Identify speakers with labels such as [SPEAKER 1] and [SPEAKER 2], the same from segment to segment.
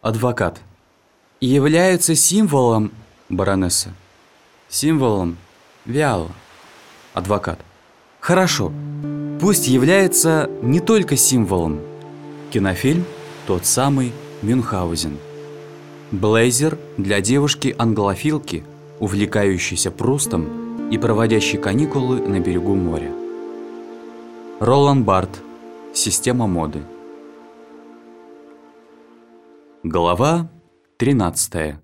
[SPEAKER 1] Адвокат. Является символом... Баронесса. Символом... Вяло. Адвокат. Хорошо. Пусть является не только символом. Кинофильм тот самый Мюнхгаузен. Блейзер для девушки-англофилки, увлекающейся Прустом и проводящей каникулы на берегу моря. Ролан Барт. Система моды. Глава 13.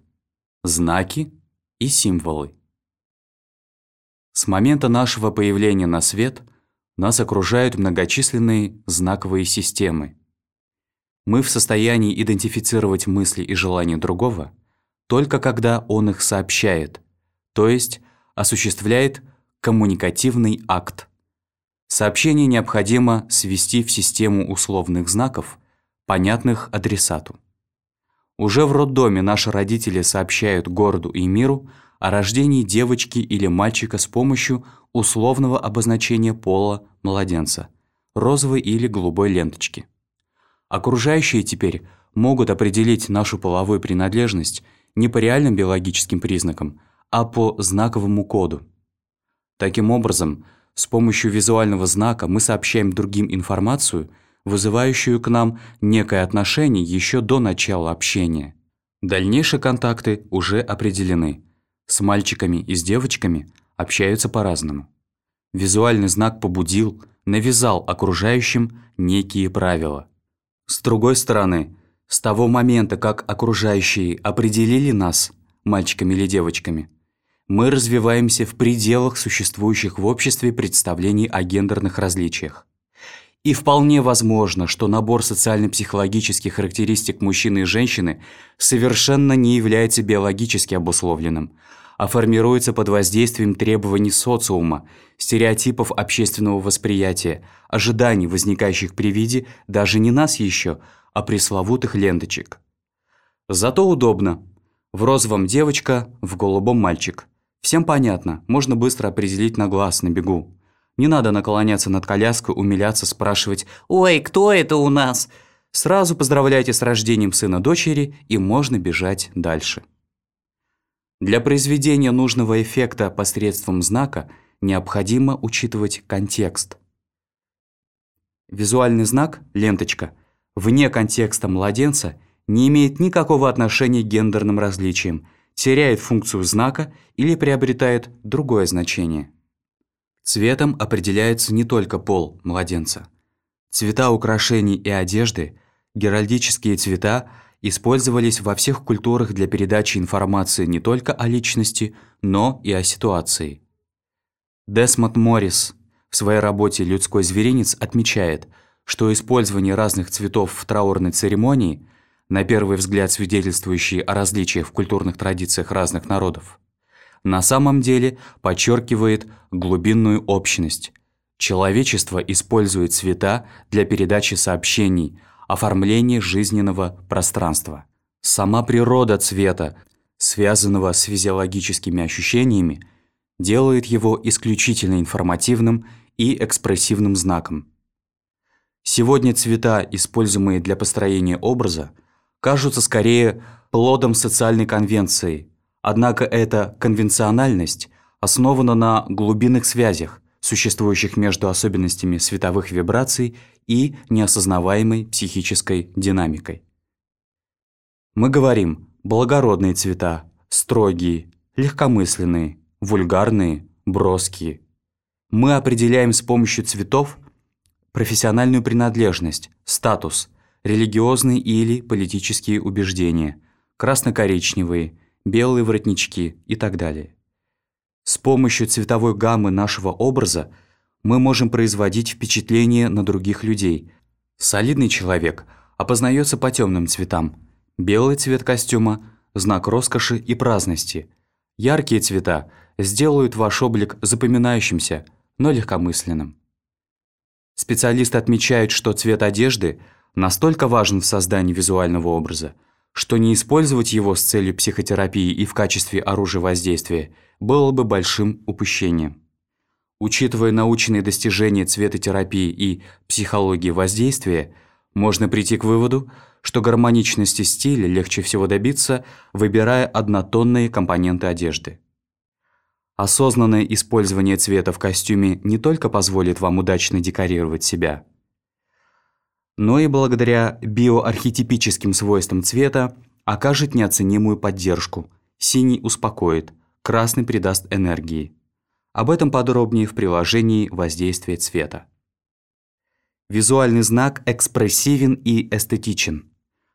[SPEAKER 1] Знаки и символы. С момента нашего появления на свет нас окружают многочисленные знаковые системы. Мы в состоянии идентифицировать мысли и желания другого только когда он их сообщает, то есть осуществляет коммуникативный акт. Сообщение необходимо свести в систему условных знаков, понятных адресату. Уже в роддоме наши родители сообщают городу и миру о рождении девочки или мальчика с помощью условного обозначения пола младенца, розовой или голубой ленточки. Окружающие теперь могут определить нашу половую принадлежность не по реальным биологическим признакам, а по знаковому коду. Таким образом, с помощью визуального знака мы сообщаем другим информацию, вызывающую к нам некое отношение еще до начала общения. Дальнейшие контакты уже определены – с мальчиками и с девочками общаются по-разному. Визуальный знак побудил, навязал окружающим некие правила. С другой стороны, с того момента, как окружающие определили нас, мальчиками или девочками, мы развиваемся в пределах существующих в обществе представлений о гендерных различиях. И вполне возможно, что набор социально-психологических характеристик мужчины и женщины совершенно не является биологически обусловленным, а формируется под воздействием требований социума, стереотипов общественного восприятия, ожиданий, возникающих при виде даже не нас еще, а пресловутых ленточек. Зато удобно. В розовом девочка, в голубом мальчик. Всем понятно, можно быстро определить на глаз, на бегу. Не надо наклоняться над коляской, умиляться, спрашивать «Ой, кто это у нас?» Сразу поздравляйте с рождением сына-дочери, и можно бежать дальше. Для произведения нужного эффекта посредством знака необходимо учитывать контекст. Визуальный знак, ленточка, вне контекста младенца не имеет никакого отношения к гендерным различиям, теряет функцию знака или приобретает другое значение. Цветом определяется не только пол младенца. Цвета украшений и одежды, геральдические цвета использовались во всех культурах для передачи информации не только о личности, но и о ситуации. Десмонд Моррис в своей работе «Людской зверинец» отмечает, что использование разных цветов в траурной церемонии, на первый взгляд свидетельствующие о различиях в культурных традициях разных народов, на самом деле подчеркивает глубинную общность. Человечество использует цвета для передачи сообщений, оформления жизненного пространства. Сама природа цвета, связанного с физиологическими ощущениями, делает его исключительно информативным и экспрессивным знаком. Сегодня цвета, используемые для построения образа, кажутся скорее плодом социальной конвенции – Однако эта конвенциональность основана на глубинных связях, существующих между особенностями световых вибраций и неосознаваемой психической динамикой. Мы говорим благородные цвета, строгие, легкомысленные, вульгарные, броские. Мы определяем с помощью цветов профессиональную принадлежность, статус, религиозные или политические убеждения, красно-коричневые – белые воротнички и так далее. С помощью цветовой гаммы нашего образа мы можем производить впечатление на других людей. Солидный человек опознается по темным цветам. Белый цвет костюма – знак роскоши и праздности. Яркие цвета сделают ваш облик запоминающимся, но легкомысленным. Специалисты отмечают, что цвет одежды настолько важен в создании визуального образа, что не использовать его с целью психотерапии и в качестве оружия воздействия было бы большим упущением. Учитывая научные достижения цветотерапии и психологии воздействия, можно прийти к выводу, что гармоничности стиля легче всего добиться, выбирая однотонные компоненты одежды. Осознанное использование цвета в костюме не только позволит вам удачно декорировать себя, но и благодаря биоархетипическим свойствам цвета окажет неоценимую поддержку. Синий успокоит, красный придаст энергии. Об этом подробнее в приложении «Воздействие цвета». Визуальный знак экспрессивен и эстетичен.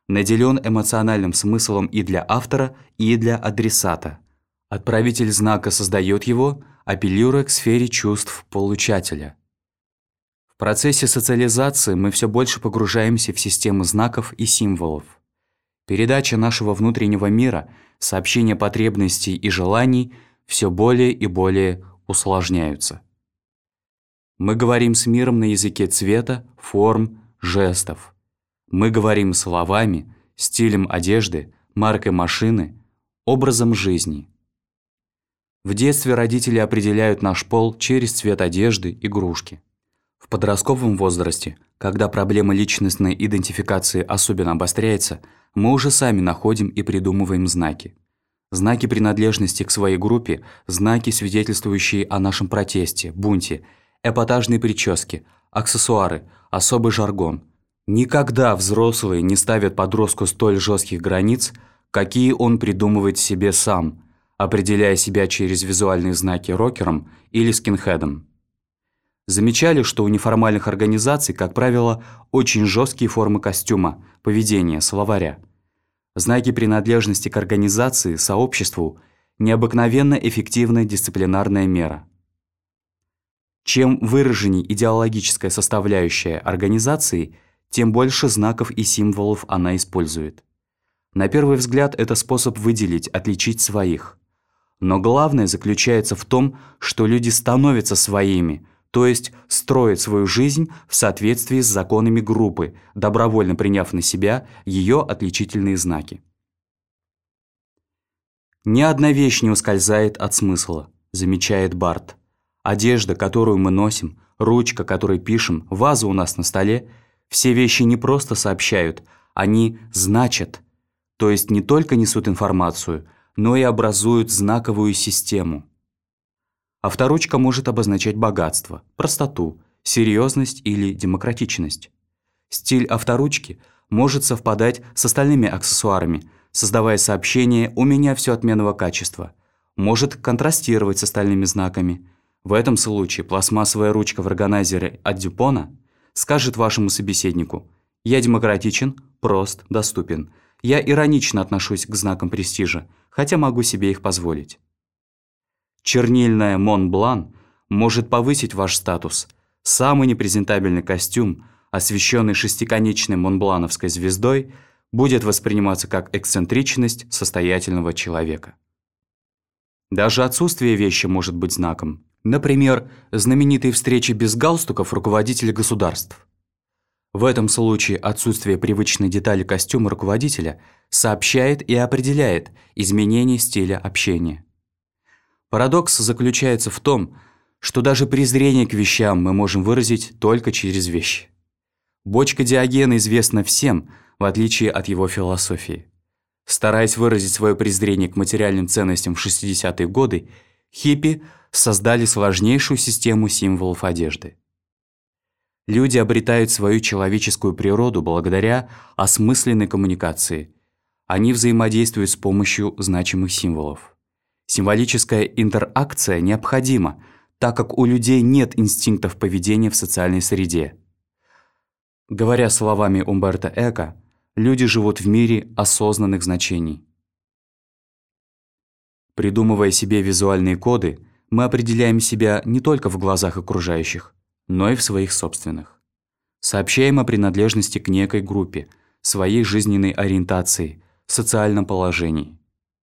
[SPEAKER 1] Наделен эмоциональным смыслом и для автора, и для адресата. Отправитель знака создает его, апеллируя к сфере чувств получателя. В процессе социализации мы все больше погружаемся в систему знаков и символов. Передача нашего внутреннего мира, сообщение потребностей и желаний все более и более усложняются. Мы говорим с миром на языке цвета, форм, жестов. Мы говорим словами, стилем одежды, маркой машины, образом жизни. В детстве родители определяют наш пол через цвет одежды, игрушки. В подростковом возрасте, когда проблема личностной идентификации особенно обостряется, мы уже сами находим и придумываем знаки. Знаки принадлежности к своей группе, знаки, свидетельствующие о нашем протесте, бунте, эпатажные прически, аксессуары, особый жаргон. Никогда взрослые не ставят подростку столь жестких границ, какие он придумывает себе сам, определяя себя через визуальные знаки рокером или скинхедом. Замечали, что у неформальных организаций, как правило, очень жесткие формы костюма, поведения, словаря – Знаки принадлежности к организации, сообществу – необыкновенно эффективная дисциплинарная мера. Чем выраженней идеологическая составляющая организации, тем больше знаков и символов она использует. На первый взгляд это способ выделить, отличить своих. Но главное заключается в том, что люди становятся своими, то есть строит свою жизнь в соответствии с законами группы, добровольно приняв на себя ее отличительные знаки. «Ни одна вещь не ускользает от смысла», – замечает Барт. «Одежда, которую мы носим, ручка, которой пишем, ваза у нас на столе – все вещи не просто сообщают, они значат, то есть не только несут информацию, но и образуют знаковую систему». Авторучка может обозначать богатство, простоту, серьезность или демократичность. Стиль авторучки может совпадать с остальными аксессуарами, создавая сообщение «у меня все отменного качества», может контрастировать с остальными знаками. В этом случае пластмассовая ручка в органайзере от Дюпона скажет вашему собеседнику «Я демократичен, прост, доступен. Я иронично отношусь к знакам престижа, хотя могу себе их позволить». Чернильная Монблан может повысить ваш статус. Самый непрезентабельный костюм, освещенный шестиконечной монблановской звездой, будет восприниматься как эксцентричность состоятельного человека. Даже отсутствие вещи может быть знаком. Например, знаменитые встречи без галстуков руководителей государств. В этом случае отсутствие привычной детали костюма руководителя сообщает и определяет изменение стиля общения. Парадокс заключается в том, что даже презрение к вещам мы можем выразить только через вещи. Бочка Диогена известна всем, в отличие от его философии. Стараясь выразить свое презрение к материальным ценностям в 60-е годы, хиппи создали сложнейшую систему символов одежды. Люди обретают свою человеческую природу благодаря осмысленной коммуникации. Они взаимодействуют с помощью значимых символов. Символическая интеракция необходима, так как у людей нет инстинктов поведения в социальной среде. Говоря словами Умберто Эко, люди живут в мире осознанных значений. Придумывая себе визуальные коды, мы определяем себя не только в глазах окружающих, но и в своих собственных. Сообщаем о принадлежности к некой группе, своей жизненной ориентации, социальном положении.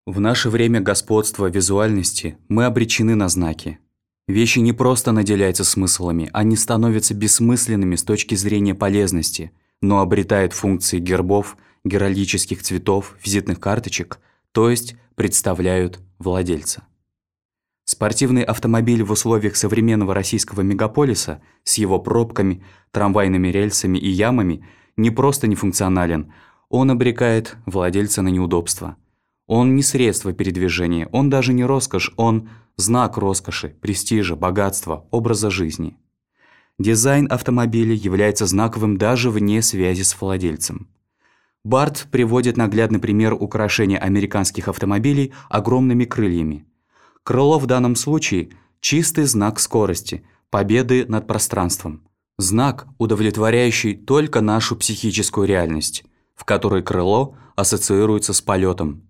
[SPEAKER 1] В наше время господства визуальности мы обречены на знаки. Вещи не просто наделяются смыслами, они становятся бессмысленными с точки зрения полезности, но обретают функции гербов, геральдических цветов, визитных карточек, то есть представляют владельца. Спортивный автомобиль в условиях современного российского мегаполиса с его пробками, трамвайными рельсами и ямами не просто не функционален, Он обрекает владельца на неудобства. Он не средство передвижения, он даже не роскошь, он знак роскоши, престижа, богатства, образа жизни. Дизайн автомобиля является знаковым даже вне связи с владельцем. Барт приводит наглядный пример украшения американских автомобилей огромными крыльями. Крыло в данном случае – чистый знак скорости, победы над пространством. Знак, удовлетворяющий только нашу психическую реальность, в которой крыло ассоциируется с полетом.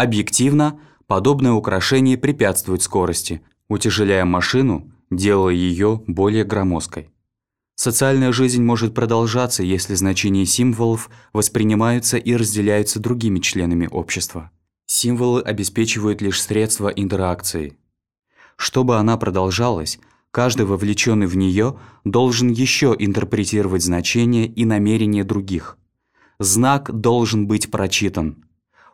[SPEAKER 1] Объективно, подобное украшение препятствует скорости, утяжеляя машину, делая ее более громоздкой. Социальная жизнь может продолжаться, если значения символов воспринимаются и разделяются другими членами общества. Символы обеспечивают лишь средства интеракции. Чтобы она продолжалась, каждый вовлеченный в нее должен еще интерпретировать значения и намерения других. Знак должен быть прочитан.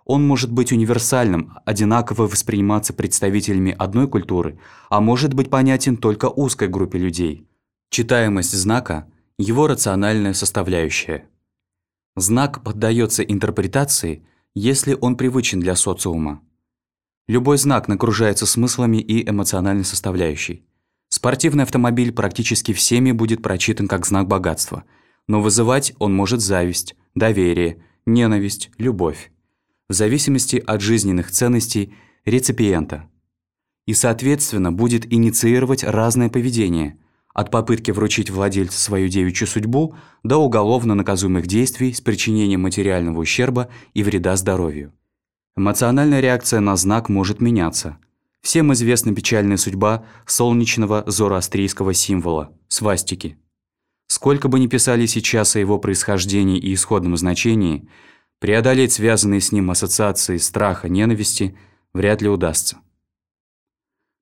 [SPEAKER 1] Он может быть универсальным, одинаково восприниматься представителями одной культуры, а может быть понятен только узкой группе людей. Читаемость знака – его рациональная составляющая. Знак поддается интерпретации, если он привычен для социума. Любой знак нагружается смыслами и эмоциональной составляющей. Спортивный автомобиль практически всеми будет прочитан как знак богатства, но вызывать он может зависть, доверие, ненависть, любовь в зависимости от жизненных ценностей реципиента. И, соответственно, будет инициировать разное поведение, от попытки вручить владельцу свою девичью судьбу до уголовно наказуемых действий с причинением материального ущерба и вреда здоровью. Эмоциональная реакция на знак может меняться. Всем известна печальная судьба солнечного зороастрийского символа – свастики. Сколько бы ни писали сейчас о его происхождении и исходном значении – Преодолеть связанные с ним ассоциации страха, ненависти вряд ли удастся.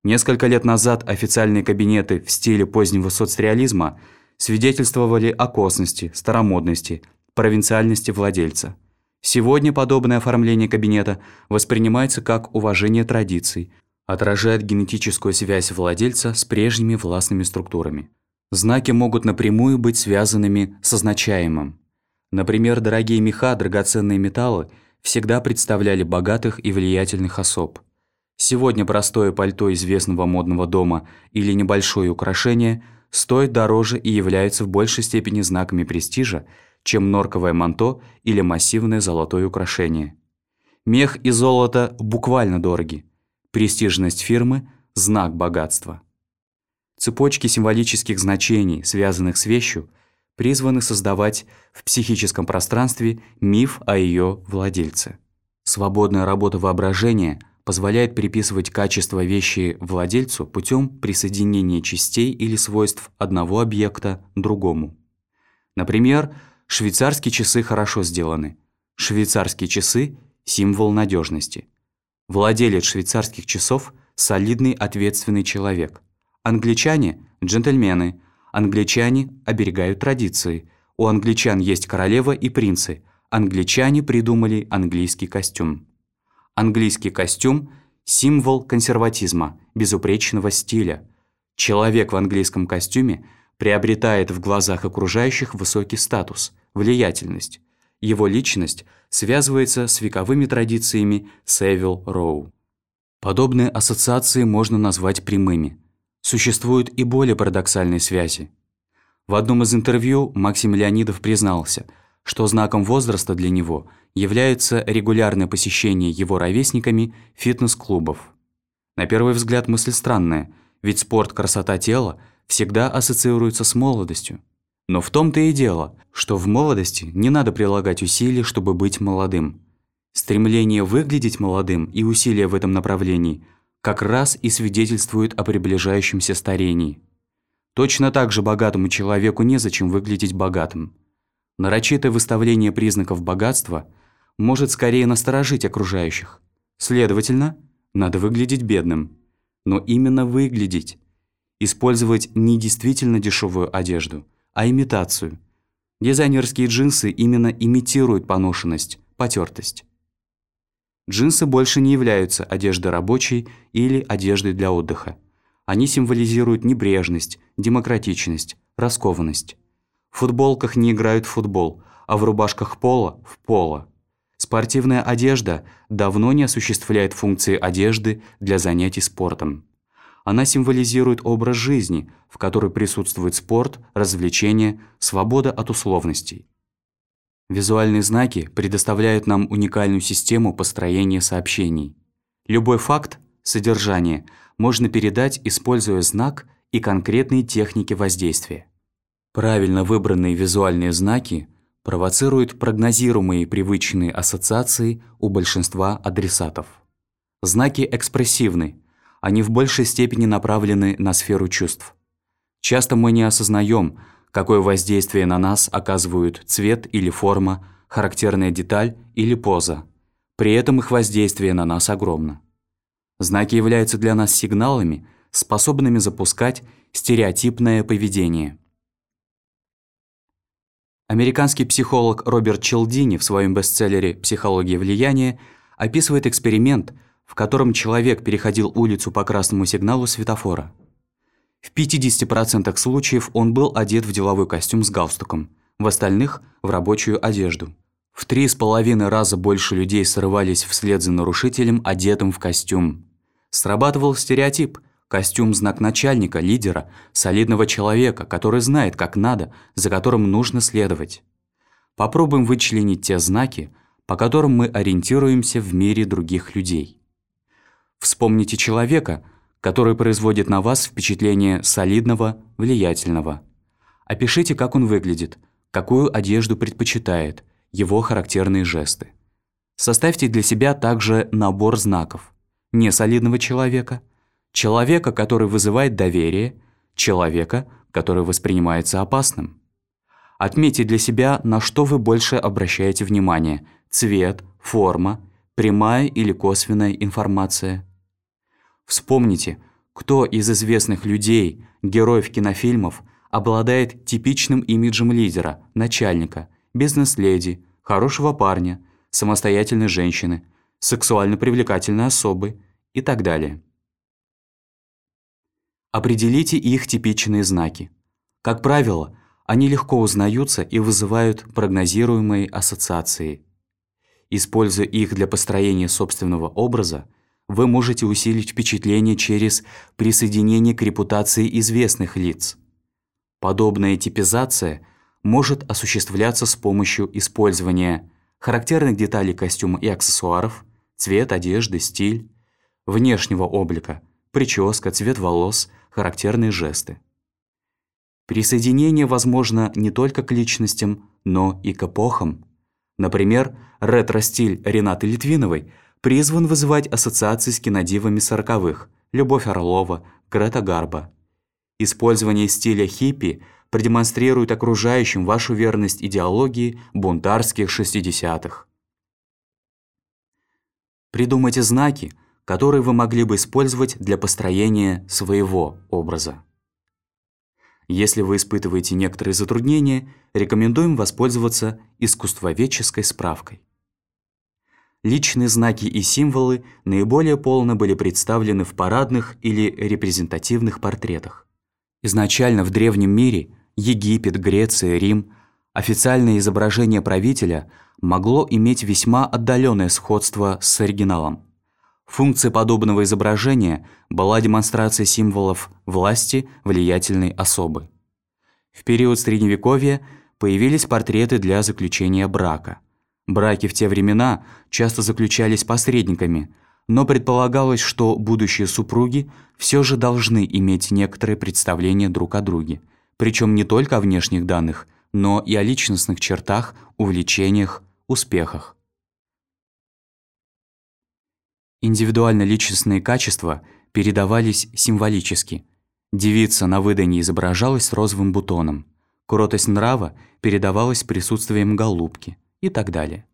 [SPEAKER 1] Несколько лет назад официальные кабинеты в стиле позднего соцреализма свидетельствовали о косности, старомодности, провинциальности владельца. Сегодня подобное оформление кабинета воспринимается как уважение традиций, отражает генетическую связь владельца с прежними властными структурами. Знаки могут напрямую быть связанными с означаемым. Например, дорогие меха, драгоценные металлы всегда представляли богатых и влиятельных особ. Сегодня простое пальто известного модного дома или небольшое украшение стоит дороже и является в большей степени знаками престижа, чем норковое манто или массивное золотое украшение. Мех и золото буквально дороги. Престижность фирмы – знак богатства. Цепочки символических значений, связанных с вещью – призваны создавать в психическом пространстве миф о ее владельце. Свободная работа воображения позволяет приписывать качество вещи владельцу путем присоединения частей или свойств одного объекта другому. Например, швейцарские часы хорошо сделаны. Швейцарские часы – символ надежности. Владелец швейцарских часов – солидный ответственный человек. Англичане – джентльмены – Англичане оберегают традиции. У англичан есть королева и принцы. Англичане придумали английский костюм. Английский костюм – символ консерватизма, безупречного стиля. Человек в английском костюме приобретает в глазах окружающих высокий статус, влиятельность. Его личность связывается с вековыми традициями Севил Роу. Подобные ассоциации можно назвать прямыми – Существуют и более парадоксальные связи. В одном из интервью Максим Леонидов признался, что знаком возраста для него является регулярное посещение его ровесниками фитнес-клубов. На первый взгляд мысль странная, ведь спорт «красота тела» всегда ассоциируется с молодостью. Но в том-то и дело, что в молодости не надо прилагать усилий, чтобы быть молодым. Стремление выглядеть молодым и усилия в этом направлении – как раз и свидетельствует о приближающемся старении. Точно так же богатому человеку незачем выглядеть богатым. Нарочитое выставление признаков богатства может скорее насторожить окружающих. Следовательно, надо выглядеть бедным. Но именно выглядеть. Использовать не действительно дешевую одежду, а имитацию. Дизайнерские джинсы именно имитируют поношенность, потертость. Джинсы больше не являются одеждой рабочей или одеждой для отдыха. Они символизируют небрежность, демократичность, раскованность. В футболках не играют в футбол, а в рубашках пола – в поло. Спортивная одежда давно не осуществляет функции одежды для занятий спортом. Она символизирует образ жизни, в которой присутствует спорт, развлечение, свобода от условностей. Визуальные знаки предоставляют нам уникальную систему построения сообщений. Любой факт, содержание, можно передать, используя знак и конкретные техники воздействия. Правильно выбранные визуальные знаки провоцируют прогнозируемые привычные ассоциации у большинства адресатов. Знаки экспрессивны, они в большей степени направлены на сферу чувств. Часто мы не осознаем, какое воздействие на нас оказывают цвет или форма, характерная деталь или поза. При этом их воздействие на нас огромно. Знаки являются для нас сигналами, способными запускать стереотипное поведение. Американский психолог Роберт Челдини в своем бестселлере «Психология влияния» описывает эксперимент, в котором человек переходил улицу по красному сигналу светофора – в 50% случаев он был одет в деловой костюм с галстуком, в остальных – в рабочую одежду. В три с половиной раза больше людей срывались вслед за нарушителем, одетым в костюм. Срабатывал стереотип – костюм – знак начальника, лидера, солидного человека, который знает, как надо, за которым нужно следовать. Попробуем вычленить те знаки, по которым мы ориентируемся в мире других людей. Вспомните человека – который производит на вас впечатление солидного, влиятельного. Опишите, как он выглядит, какую одежду предпочитает, его характерные жесты. Составьте для себя также набор знаков. Несолидного человека, человека, который вызывает доверие, человека, который воспринимается опасным. Отметьте для себя, на что вы больше обращаете внимание – цвет, форма, прямая или косвенная информация – Вспомните, кто из известных людей, героев кинофильмов, обладает типичным имиджем лидера, начальника, бизнес-леди, хорошего парня, самостоятельной женщины, сексуально привлекательной особы и так далее. Определите их типичные знаки. Как правило, они легко узнаются и вызывают прогнозируемые ассоциации. Используя их для построения собственного образа, вы можете усилить впечатление через присоединение к репутации известных лиц. Подобная типизация может осуществляться с помощью использования характерных деталей костюма и аксессуаров, цвет одежды, стиль, внешнего облика, прическа, цвет волос, характерные жесты. Присоединение возможно не только к личностям, но и к эпохам. Например, ретро-стиль Ренаты Литвиновой – призван вызывать ассоциации с кинодивами сороковых Любовь Орлова, Грета Гарба. Использование стиля хиппи продемонстрирует окружающим вашу верность идеологии бунтарских 60-х. Придумайте знаки, которые вы могли бы использовать для построения своего образа. Если вы испытываете некоторые затруднения, рекомендуем воспользоваться искусствоведческой справкой. Личные знаки и символы наиболее полно были представлены в парадных или репрезентативных портретах. Изначально в древнем мире Египет, Греция, Рим официальное изображение правителя могло иметь весьма отдаленное сходство с оригиналом. Функция подобного изображения была демонстрация символов власти влиятельной особы. В период Средневековья появились портреты для заключения брака – Браки в те времена часто заключались посредниками, но предполагалось, что будущие супруги все же должны иметь некоторое представление друг о друге, причем не только о внешних данных, но и о личностных чертах, увлечениях, успехах. Индивидуально-личностные качества передавались символически. Девица на выданье изображалась розовым бутоном, кротость нрава передавалась присутствием голубки – и так далее.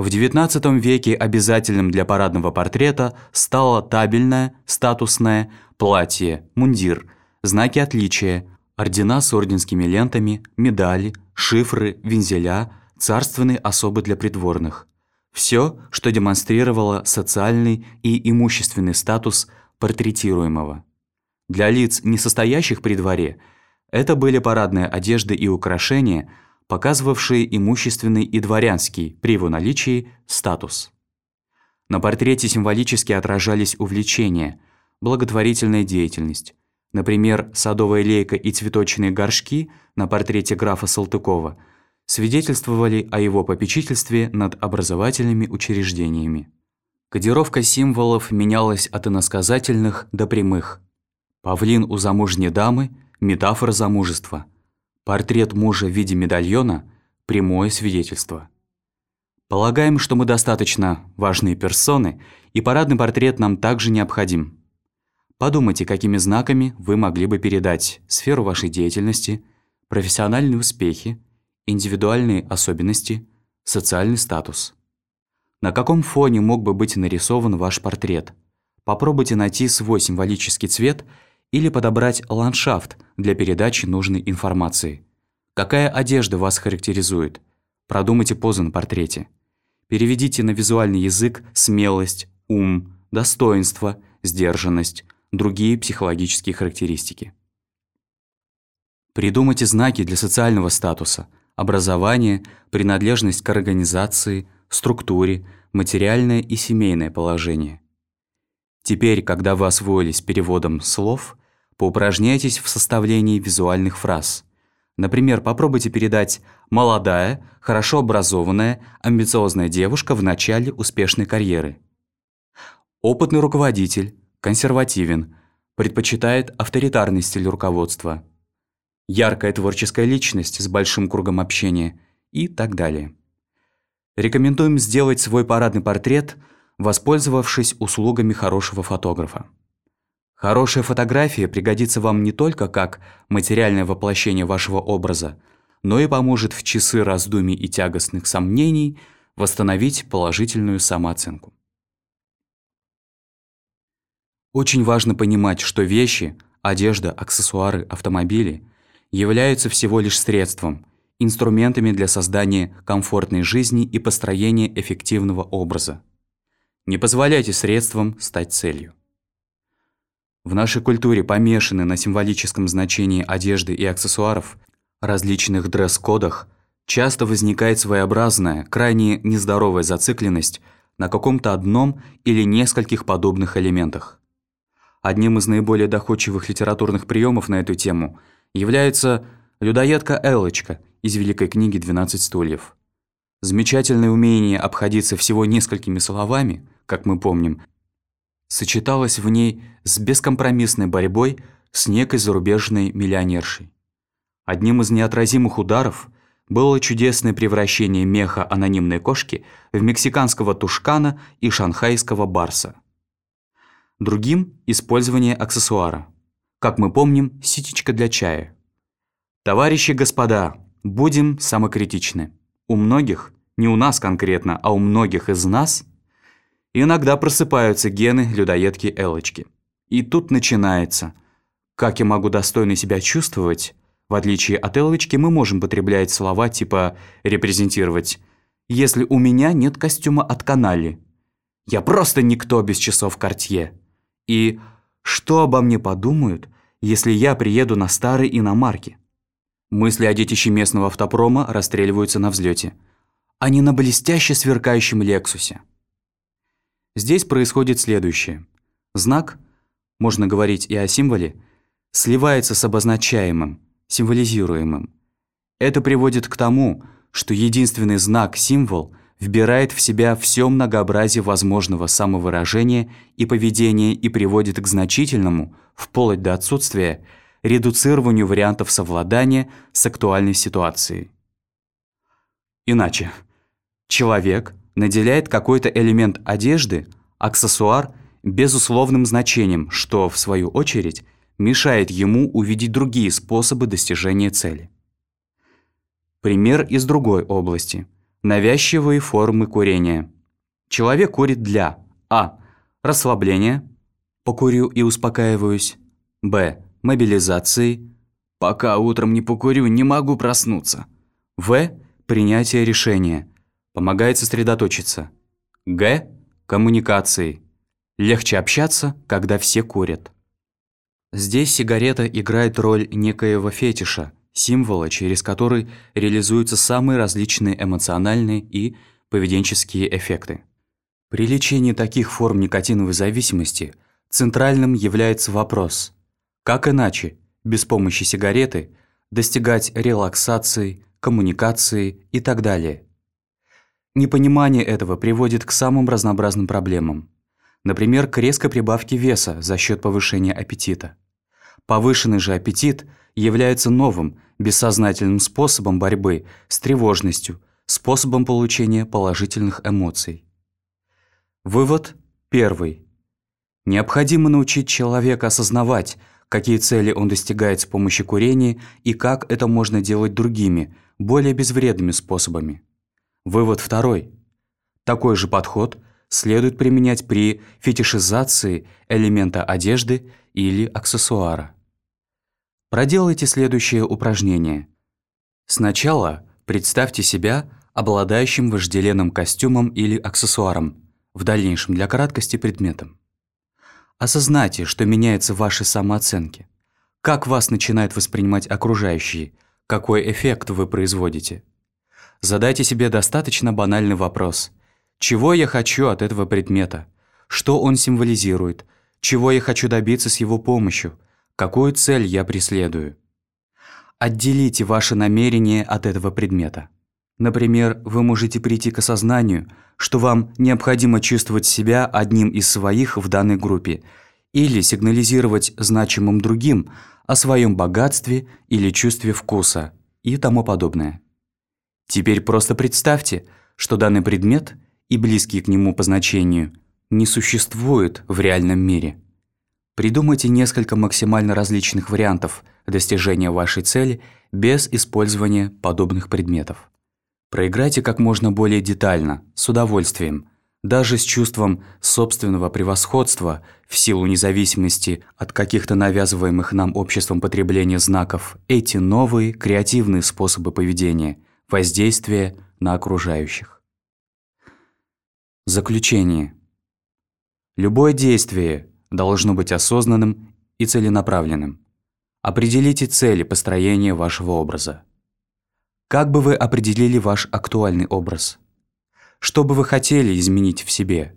[SPEAKER 1] В XIX веке обязательным для парадного портрета стало табельное, статусное, платье, мундир, знаки отличия, ордена с орденскими лентами, медали, шифры, вензеля, царственные особы для придворных. Все, что демонстрировало социальный и имущественный статус портретируемого. Для лиц, не состоящих при дворе, это были парадная одежда и украшения – показывавшие имущественный и дворянский, при его наличии, статус. На портрете символически отражались увлечения, благотворительная деятельность. Например, садовая лейка и цветочные горшки на портрете графа Салтыкова свидетельствовали о его попечительстве над образовательными учреждениями. Кодировка символов менялась от иносказательных до прямых. Павлин у замужней дамы – метафора замужества. Портрет мужа в виде медальона – прямое свидетельство. Полагаем, что мы достаточно важные персоны, и парадный портрет нам также необходим. Подумайте, какими знаками вы могли бы передать сферу вашей деятельности, профессиональные успехи, индивидуальные особенности, социальный статус. На каком фоне мог бы быть нарисован ваш портрет? Попробуйте найти свой символический цвет или подобрать ландшафт для передачи нужной информации. Какая одежда вас характеризует? Продумайте позу на портрете. Переведите на визуальный язык смелость, ум, достоинство, сдержанность, другие психологические характеристики. Придумайте знаки для социального статуса, образования, принадлежность к организации – структуре, материальное и семейное положение. Теперь, когда вы освоились переводом слов, поупражняйтесь в составлении визуальных фраз. Например, попробуйте передать «молодая, хорошо образованная, амбициозная девушка в начале успешной карьеры». Опытный руководитель, консервативен, предпочитает авторитарный стиль руководства. Яркая творческая личность с большим кругом общения и так далее. Рекомендуем сделать свой парадный портрет, воспользовавшись услугами хорошего фотографа. Хорошая фотография пригодится вам не только как материальное воплощение вашего образа, но и поможет в часы раздумий и тягостных сомнений восстановить положительную самооценку. Очень важно понимать, что вещи, одежда, аксессуары, автомобили являются всего лишь средством, инструментами для создания комфортной жизни и построения эффективного образа. Не позволяйте средствам стать целью. В нашей культуре помешаны на символическом значении одежды и аксессуаров, различных дресс-кодах, часто возникает своеобразная, крайне нездоровая зацикленность на каком-то одном или нескольких подобных элементах. Одним из наиболее доходчивых литературных приемов на эту тему является людоедка Эллочка – из великой книги «12 стульев». Замечательное умение обходиться всего несколькими словами, как мы помним, сочеталось в ней с бескомпромиссной борьбой с некой зарубежной миллионершей. Одним из неотразимых ударов было чудесное превращение меха анонимной кошки в мексиканского тушкана и шанхайского барса. Другим – использование аксессуара. Как мы помним, ситечка для чая. Товарищи господа, Будем самокритичны. У многих, не у нас конкретно, а у многих из нас, иногда просыпаются гены людоедки Элочки. И тут начинается. Как я могу достойно себя чувствовать? В отличие от Элочки мы можем потреблять слова типа «репрезентировать», если у меня нет костюма от канали. Я просто никто без часов Кортье. И что обо мне подумают, если я приеду на старой иномарке? Мысли о детище местного автопрома расстреливаются на взлете, а не на блестяще сверкающем «Лексусе». Здесь происходит следующее. Знак, можно говорить и о символе, сливается с обозначаемым, символизируемым. Это приводит к тому, что единственный знак-символ вбирает в себя все многообразие возможного самовыражения и поведения и приводит к значительному, вплоть до отсутствия, редуцированию вариантов совладания с актуальной ситуацией. Иначе, человек наделяет какой-то элемент одежды, аксессуар, безусловным значением, что, в свою очередь, мешает ему увидеть другие способы достижения цели. Пример из другой области. Навязчивые формы курения. Человек курит для а. расслабления, покурю и успокаиваюсь, б мобилизации. Пока утром не покурю, не могу проснуться. В. Принятие решения. Помогает сосредоточиться. Г. Коммуникации. Легче общаться, когда все курят. Здесь сигарета играет роль некоего фетиша, символа, через который реализуются самые различные эмоциональные и поведенческие эффекты. При лечении таких форм никотиновой зависимости центральным является вопрос, как иначе, без помощи сигареты, достигать релаксации, коммуникации и так далее. Непонимание этого приводит к самым разнообразным проблемам. Например, к резкой прибавке веса за счет повышения аппетита. Повышенный же аппетит является новым, бессознательным способом борьбы с тревожностью, способом получения положительных эмоций. Вывод первый. Необходимо научить человека осознавать, какие цели он достигает с помощью курения и как это можно делать другими, более безвредными способами. Вывод второй. Такой же подход следует применять при фетишизации элемента одежды или аксессуара. Проделайте следующее упражнение. Сначала представьте себя обладающим вожделенным костюмом или аксессуаром, в дальнейшем для краткости предметом. Осознайте, что меняется в вашей самооценке. Как вас начинают воспринимать окружающие, какой эффект вы производите. Задайте себе достаточно банальный вопрос. Чего я хочу от этого предмета? Что он символизирует? Чего я хочу добиться с его помощью? Какую цель я преследую? Отделите ваши намерения от этого предмета. Например, вы можете прийти к осознанию, что вам необходимо чувствовать себя одним из своих в данной группе или сигнализировать значимым другим о своем богатстве или чувстве вкуса и тому подобное. Теперь просто представьте, что данный предмет и близкий к нему по значению не существует в реальном мире. Придумайте несколько максимально различных вариантов достижения вашей цели без использования подобных предметов. Проиграйте как можно более детально, с удовольствием, даже с чувством собственного превосходства в силу независимости от каких-то навязываемых нам обществом потребления знаков, эти новые креативные способы поведения, воздействия на окружающих. Заключение. Любое действие должно быть осознанным и целенаправленным. Определите цели построения вашего образа. Как бы вы определили ваш актуальный образ? Что бы вы хотели изменить в себе?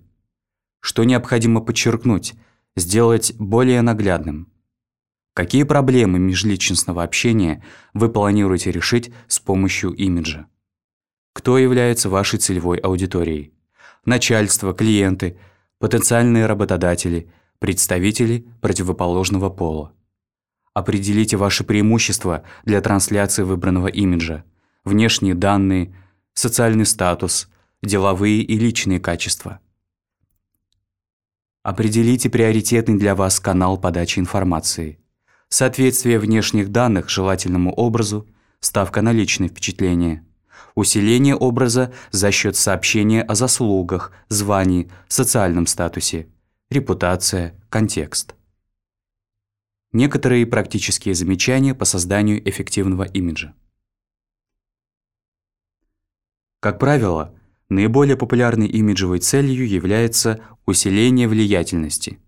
[SPEAKER 1] Что необходимо подчеркнуть, сделать более наглядным? Какие проблемы межличностного общения вы планируете решить с помощью имиджа? Кто является вашей целевой аудиторией? Начальство, клиенты, потенциальные работодатели, представители противоположного пола. Определите ваши преимущества для трансляции выбранного имиджа внешние данные, социальный статус, деловые и личные качества. Определите приоритетный для вас канал подачи информации. Соответствие внешних данных желательному образу, ставка на личные впечатления. Усиление образа за счет сообщения о заслугах, звании, социальном статусе. Репутация, контекст. Некоторые практические замечания по созданию эффективного имиджа. Как правило, наиболее популярной имиджевой целью является усиление влиятельности.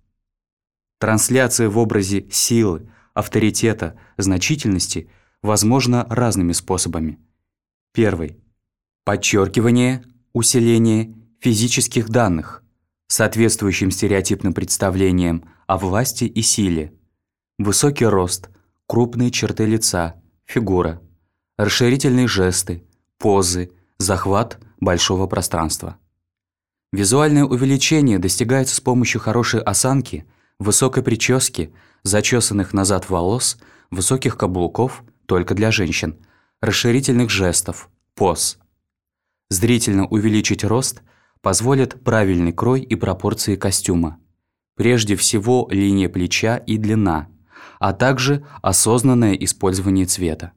[SPEAKER 1] Трансляция в образе силы, авторитета, значительности возможна разными способами. Первый. Подчеркивание, усиление физических данных, соответствующим стереотипным представлениям о власти и силе. Высокий рост, крупные черты лица, фигура, расширительные жесты, позы, захват большого пространства. Визуальное увеличение достигается с помощью хорошей осанки, высокой прически, зачесанных назад волос, высоких каблуков, только для женщин, расширительных жестов, поз. Зрительно увеличить рост позволит правильный крой и пропорции костюма. Прежде всего линия плеча и длина, а также осознанное использование цвета.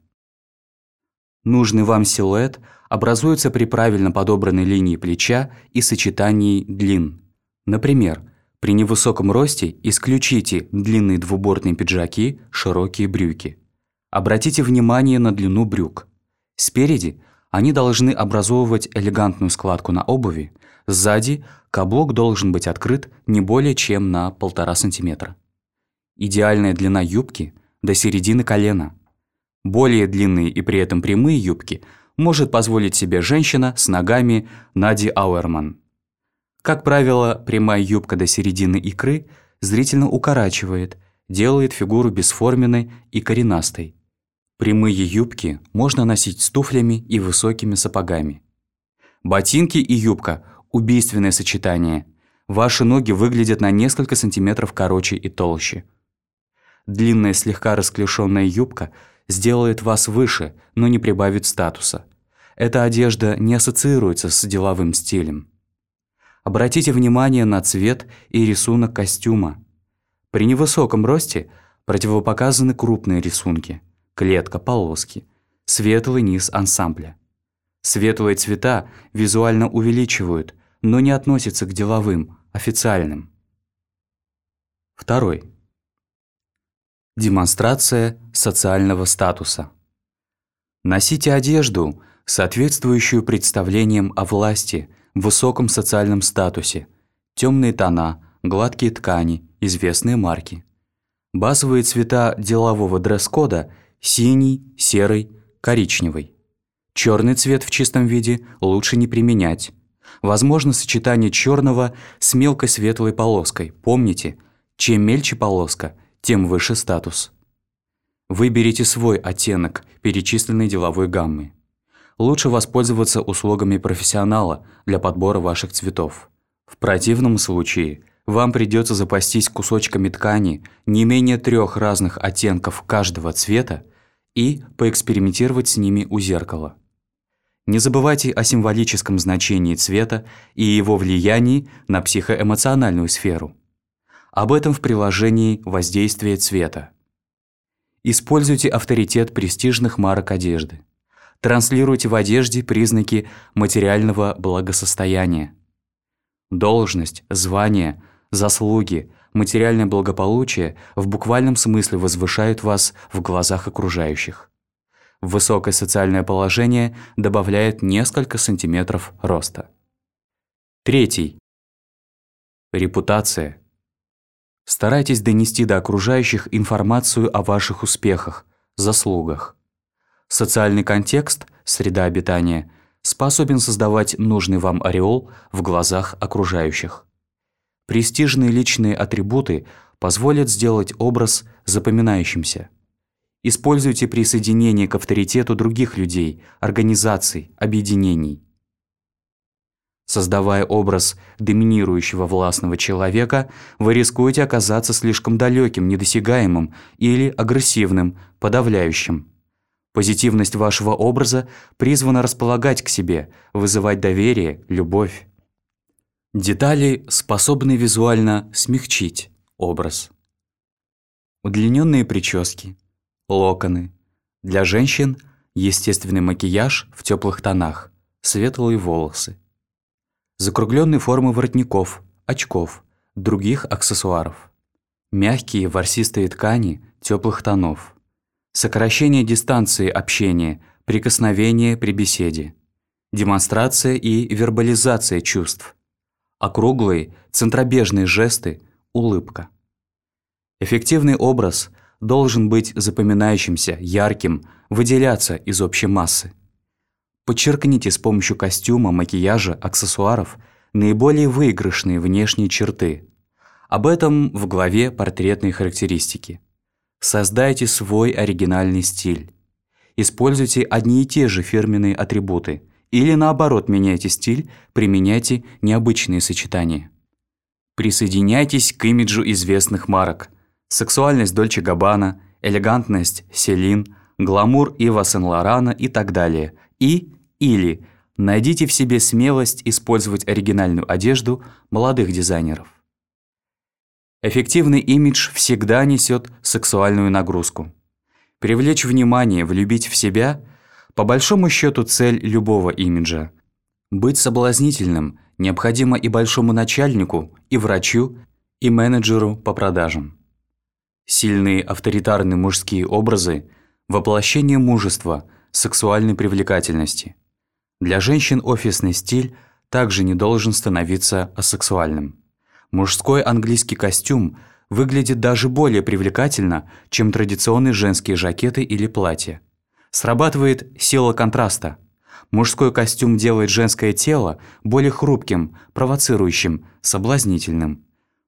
[SPEAKER 1] Нужный вам силуэт образуется при правильно подобранной линии плеча и сочетании длин. Например, при невысоком росте исключите длинные двубортные пиджаки, широкие брюки. Обратите внимание на длину брюк. Спереди они должны образовывать элегантную складку на обуви, сзади каблук должен быть открыт не более чем на 1,5 см. Идеальная длина юбки до середины колена – Более длинные и при этом прямые юбки может позволить себе женщина с ногами Нади Ауэрман. Как правило, прямая юбка до середины икры зрительно укорачивает, делает фигуру бесформенной и коренастой. Прямые юбки можно носить с туфлями и высокими сапогами. Ботинки и юбка – убийственное сочетание. Ваши ноги выглядят на несколько сантиметров короче и толще. Длинная слегка расклешенная юбка сделает вас выше, но не прибавит статуса. Эта одежда не ассоциируется с деловым стилем. Обратите внимание на цвет и рисунок костюма. При невысоком росте противопоказаны крупные рисунки – клетка, полоски, светлый низ ансамбля. Светлые цвета визуально увеличивают, но не относятся к деловым, официальным. Второй. Демонстрация социального статуса. Носите одежду, соответствующую представлениям о власти, высоком социальном статусе, темные тона, гладкие ткани, известные марки. Базовые цвета делового дресс-кода – синий, серый, коричневый. Черный цвет в чистом виде лучше не применять. Возможно сочетание черного с мелкой светлой полоской. Помните, чем мельче полоска, тем выше статус. Выберите свой оттенок перечисленной деловой гаммы. Лучше воспользоваться услугами профессионала для подбора ваших цветов. В противном случае вам придется запастись кусочками ткани не менее трех разных оттенков каждого цвета и поэкспериментировать с ними у зеркала. Не забывайте о символическом значении цвета и его влиянии на психоэмоциональную сферу. Об этом в приложении «Воздействие цвета». Используйте авторитет престижных марок одежды. Транслируйте в одежде признаки материального благосостояния. Должность, звание, заслуги, материальное благополучие в буквальном смысле возвышают вас в глазах окружающих. Высокое социальное положение добавляет несколько сантиметров роста. Третий. Репутация. Старайтесь донести до окружающих информацию о ваших успехах, заслугах. Социальный контекст, среда обитания, способен создавать нужный вам ореол в глазах окружающих. Престижные личные атрибуты позволят сделать образ запоминающимся – Используйте присоединение к авторитету других людей, организаций, объединений. Создавая образ доминирующего властного человека, вы рискуете оказаться слишком далеким, недосягаемым или агрессивным, подавляющим. Позитивность вашего образа призвана располагать к себе, вызывать доверие, любовь. Детали способны визуально смягчить образ. Удлиненные прически – локоны. Для женщин – естественный макияж в теплых тонах, светлые волосы. Закругленные формы воротников, очков, других аксессуаров. Мягкие ворсистые ткани теплых тонов. Сокращение дистанции общения, прикосновение при беседе. Демонстрация и вербализация чувств. Округлые, центробежные жесты, улыбка. Эффективный образ должен быть запоминающимся, ярким, выделяться из общей массы. Подчеркните с помощью костюма, макияжа, аксессуаров наиболее выигрышные внешние черты. Об этом в главе «Портретные характеристики». Создайте свой оригинальный стиль. Используйте одни и те же фирменные атрибуты или наоборот меняйте стиль, применяйте необычные сочетания. Присоединяйтесь к имиджу известных марок – сексуальность Дольче Габбана, элегантность Селин, гламур Ива Сен-Лорана и так далее. И или найдите в себе смелость использовать оригинальную одежду молодых дизайнеров. Эффективный имидж всегда несет сексуальную нагрузку. Привлечь внимание, влюбить в себя – по большому счету цель любого имиджа. Быть соблазнительным необходимо и большому начальнику, и врачу, и менеджеру по продажам. Сильные авторитарные мужские образы – воплощение мужества, сексуальной привлекательности. Для женщин офисный стиль также не должен становиться асексуальным. Мужской английский костюм выглядит даже более привлекательно, чем традиционные женские жакеты или платья. Срабатывает сила контраста. Мужской костюм делает женское тело более хрупким, провоцирующим, соблазнительным.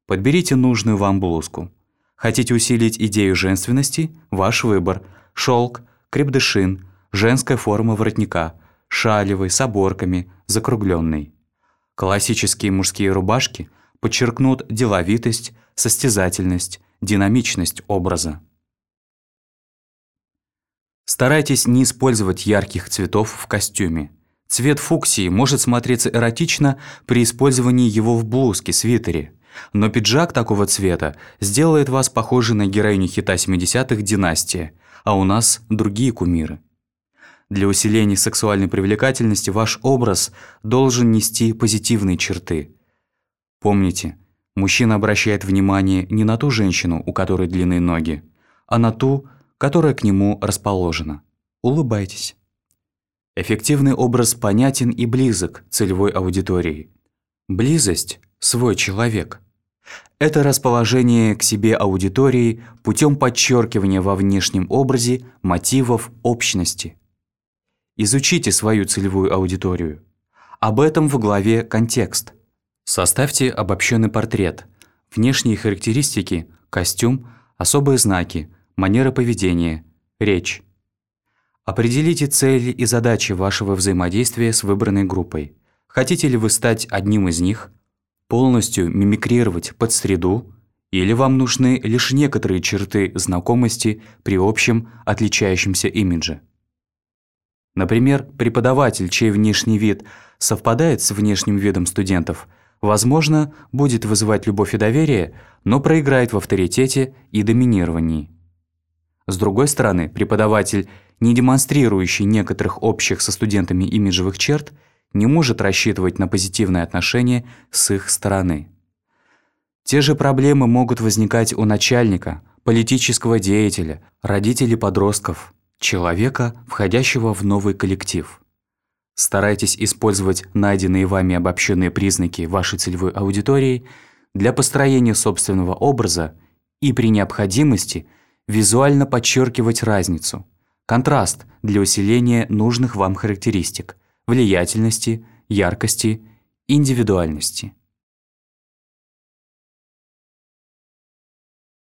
[SPEAKER 1] Подберите нужную вам блузку. Хотите усилить идею женственности? Ваш выбор. Шелк, крепдышин, женская форма воротника, шалевый, с оборками, закругленный. Классические мужские рубашки подчеркнут деловитость, состязательность, динамичность образа. Старайтесь не использовать ярких цветов в костюме. Цвет фуксии может смотреться эротично при использовании его в блузке, свитере. Но пиджак такого цвета сделает вас похожей на героиню хита 70-х «Династия», а у нас другие кумиры. Для усиления сексуальной привлекательности ваш образ должен нести позитивные черты. Помните, мужчина обращает внимание не на ту женщину, у которой длинные ноги, а на ту, которая к нему расположена. Улыбайтесь. Эффективный образ понятен и близок целевой аудитории. Близость – свой человек. Это расположение к себе аудитории путем подчеркивания во внешнем образе мотивов общности – Изучите свою целевую аудиторию. Об этом в главе «Контекст». Составьте обобщенный портрет. Внешние характеристики, костюм, особые знаки, манера поведения, речь. Определите цели и задачи вашего взаимодействия с выбранной группой. Хотите ли вы стать одним из них, полностью мимикрировать под среду, или вам нужны лишь некоторые черты знакомости при общем отличающемся имидже. Например, преподаватель, чей внешний вид совпадает с внешним видом студентов, возможно, будет вызывать любовь и доверие, но проиграет в авторитете и доминировании. С другой стороны, преподаватель, не демонстрирующий некоторых общих со студентами имиджевых черт, не может рассчитывать на позитивное отношение с их стороны. Те же проблемы могут возникать у начальника, политического деятеля, родителей подростков – человека, входящего в новый коллектив. Старайтесь использовать найденные вами обобщенные признаки вашей целевой аудитории для построения собственного образа и при необходимости визуально подчеркивать разницу, контраст для усиления нужных вам характеристик, влиятельности, яркости, индивидуальности.